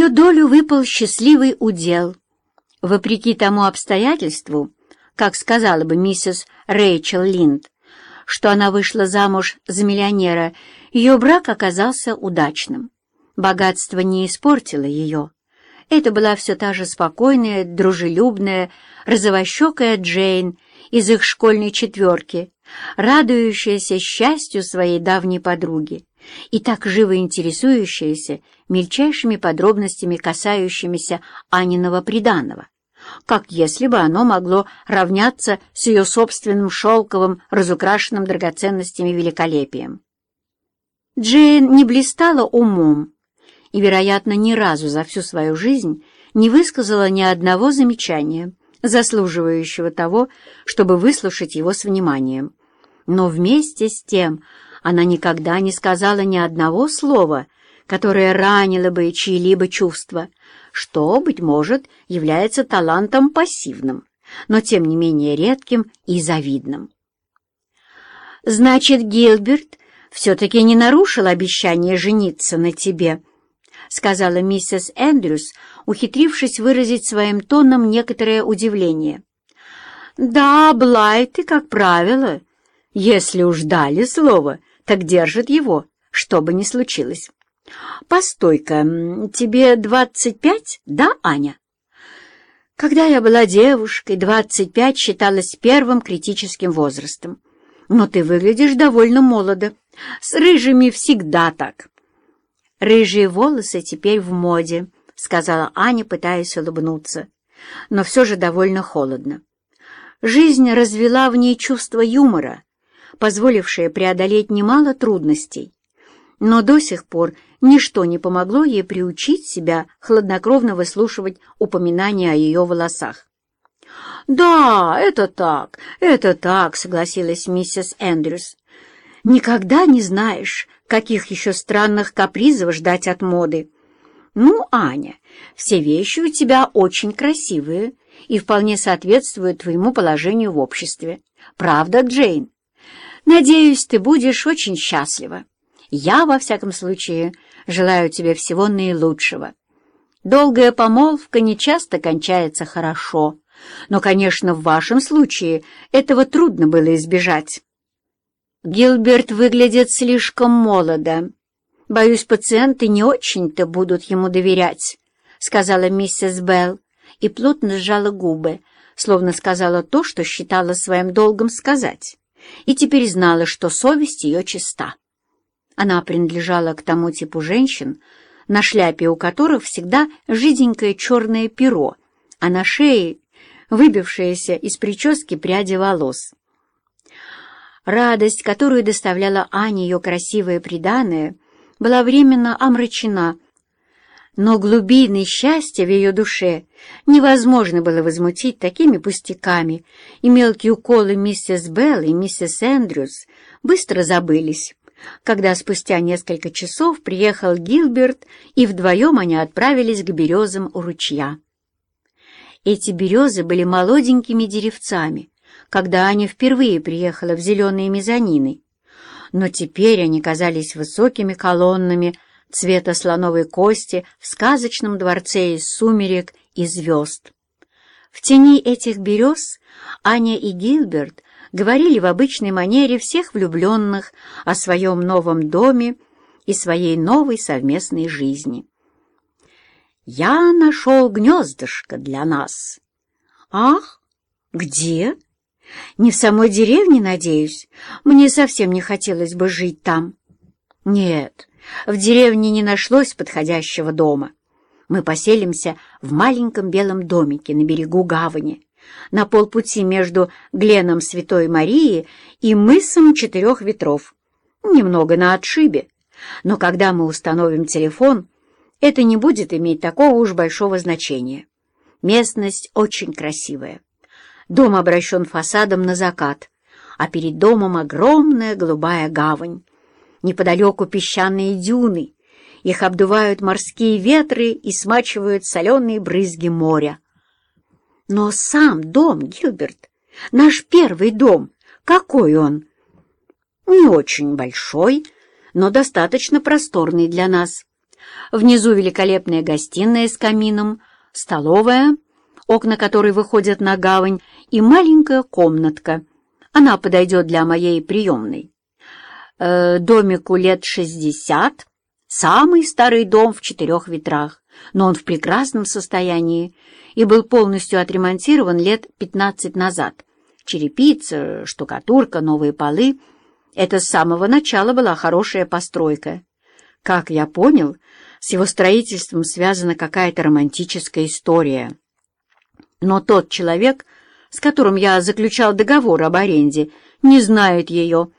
ее долю выпал счастливый удел. Вопреки тому обстоятельству, как сказала бы миссис Рэйчел Линд, что она вышла замуж за миллионера, ее брак оказался удачным. Богатство не испортило ее. Это была все та же спокойная, дружелюбная, розовощекая Джейн из их школьной четверки, радующаяся счастью своей давней подруги и так живо интересующаяся мельчайшими подробностями, касающимися Аниного приданого, как если бы оно могло равняться с ее собственным шелковым, разукрашенным драгоценностями великолепием. Джейн не блистала умом и, вероятно, ни разу за всю свою жизнь не высказала ни одного замечания, заслуживающего того, чтобы выслушать его с вниманием. Но вместе с тем она никогда не сказала ни одного слова, которое ранило бы чьи-либо чувства, что, быть может, является талантом пассивным, но тем не менее редким и завидным. «Значит, Гилберт все-таки не нарушил обещание жениться на тебе», сказала миссис Эндрюс, ухитрившись выразить своим тоном некоторое удивление. «Да, Блайты, как правило, если уж дали слово, так держит его, что бы ни случилось. Постой-ка, тебе двадцать пять, да, Аня? Когда я была девушкой, двадцать пять считалось первым критическим возрастом. Но ты выглядишь довольно молодо. С рыжими всегда так. Рыжие волосы теперь в моде, сказала Аня, пытаясь улыбнуться, но все же довольно холодно. Жизнь развела в ней чувство юмора, позволившее преодолеть немало трудностей. Но до сих пор ничто не помогло ей приучить себя хладнокровно выслушивать упоминания о ее волосах. «Да, это так, это так», — согласилась миссис Эндрюс. «Никогда не знаешь, каких еще странных капризов ждать от моды. Ну, Аня, все вещи у тебя очень красивые и вполне соответствуют твоему положению в обществе. Правда, Джейн?» Надеюсь, ты будешь очень счастлива. Я, во всяком случае, желаю тебе всего наилучшего. Долгая помолвка нечасто кончается хорошо, но, конечно, в вашем случае этого трудно было избежать. Гилберт выглядит слишком молодо. Боюсь, пациенты не очень-то будут ему доверять, — сказала миссис Белл и плотно сжала губы, словно сказала то, что считала своим долгом сказать и теперь знала, что совесть ее чиста. Она принадлежала к тому типу женщин, на шляпе у которых всегда жиденькое черное перо, а на шее выбившиеся из прически пряди волос. Радость, которую доставляла Ане ее красивое приданое, была временно омрачена но глубины счастья в ее душе невозможно было возмутить такими пустяками, и мелкие уколы миссис Белл и миссис Эндрюс быстро забылись, когда спустя несколько часов приехал Гилберт, и вдвоем они отправились к березам у ручья. Эти березы были молоденькими деревцами, когда Аня впервые приехала в зеленые мезонины, но теперь они казались высокими колоннами, цвета слоновой кости в сказочном дворце из сумерек и звезд. В тени этих берез Аня и Гилберт говорили в обычной манере всех влюбленных о своем новом доме и своей новой совместной жизни. «Я нашел гнездышко для нас». «Ах, где?» «Не в самой деревне, надеюсь? Мне совсем не хотелось бы жить там». «Нет, в деревне не нашлось подходящего дома. Мы поселимся в маленьком белом домике на берегу гавани, на полпути между Гленом Святой Марии и мысом Четырех Ветров, немного на отшибе. Но когда мы установим телефон, это не будет иметь такого уж большого значения. Местность очень красивая. Дом обращен фасадом на закат, а перед домом огромная голубая гавань. Неподалеку песчаные дюны. Их обдувают морские ветры и смачивают соленые брызги моря. Но сам дом, Гилберт, наш первый дом, какой он? Не очень большой, но достаточно просторный для нас. Внизу великолепная гостиная с камином, столовая, окна которой выходят на гавань, и маленькая комнатка. Она подойдет для моей приемной. Э, домику лет шестьдесят, самый старый дом в четырех ветрах, но он в прекрасном состоянии и был полностью отремонтирован лет пятнадцать назад. Черепица, штукатурка, новые полы — это с самого начала была хорошая постройка. Как я понял, с его строительством связана какая-то романтическая история. Но тот человек, с которым я заключал договор об аренде, не знает ее.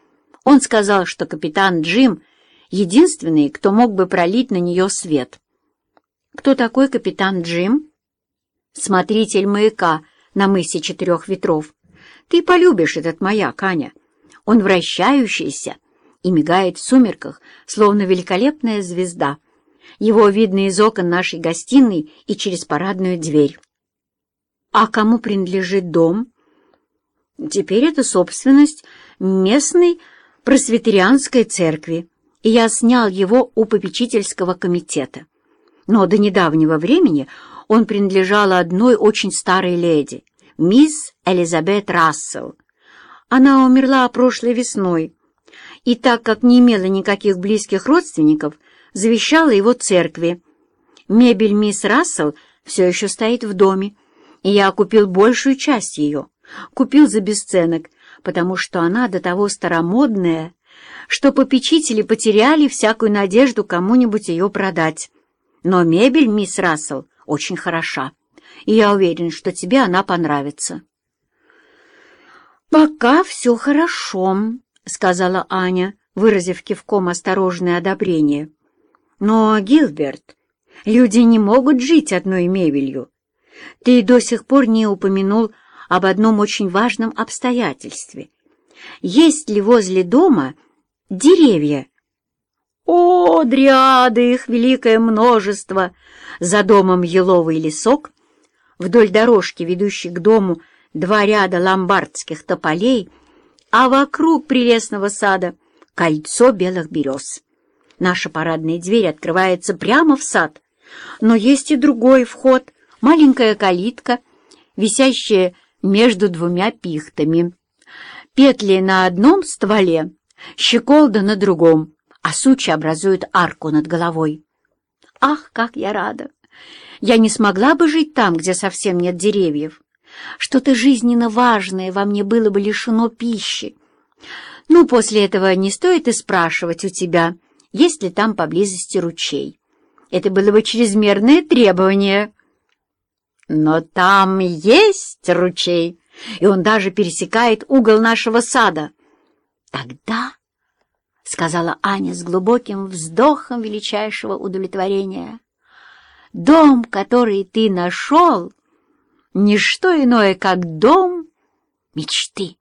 Он сказал, что капитан Джим — единственный, кто мог бы пролить на нее свет. Кто такой капитан Джим? Смотритель маяка на мысе Четырех Ветров. Ты полюбишь этот маяк, Аня. Он вращающийся и мигает в сумерках, словно великолепная звезда. Его видно из окон нашей гостиной и через парадную дверь. А кому принадлежит дом? Теперь это собственность местной просветерианской церкви, и я снял его у попечительского комитета. Но до недавнего времени он принадлежал одной очень старой леди, мисс Элизабет Рассел. Она умерла прошлой весной, и так как не имела никаких близких родственников, завещала его церкви. Мебель мисс Рассел все еще стоит в доме, и я купил большую часть ее. Купил за бесценок, потому что она до того старомодная, что попечители потеряли всякую надежду кому-нибудь ее продать. Но мебель мисс Рассел очень хороша, и я уверен, что тебе она понравится. «Пока все хорошо», — сказала Аня, выразив кивком осторожное одобрение. «Но, Гилберт, люди не могут жить одной мебелью. Ты до сих пор не упомянул об одном очень важном обстоятельстве. Есть ли возле дома деревья?» «О, дриады их великое множество!» За домом еловый лесок, вдоль дорожки, ведущей к дому, два ряда ломбардских тополей, а вокруг прелестного сада кольцо белых берез. Наша парадная дверь открывается прямо в сад, но есть и другой вход, маленькая калитка, висящая между двумя пихтами. Петли на одном стволе, щеколда на другом, а сучи образуют арку над головой. Ах, как я рада! Я не смогла бы жить там, где совсем нет деревьев. Что-то жизненно важное во мне было бы лишено пищи. Ну, после этого не стоит и спрашивать у тебя, есть ли там поблизости ручей. Это было бы чрезмерное требование. Но там есть ручей, и он даже пересекает угол нашего сада. Тогда, — сказала Аня с глубоким вздохом величайшего удовлетворения, — дом, который ты нашел, — не что иное, как дом мечты.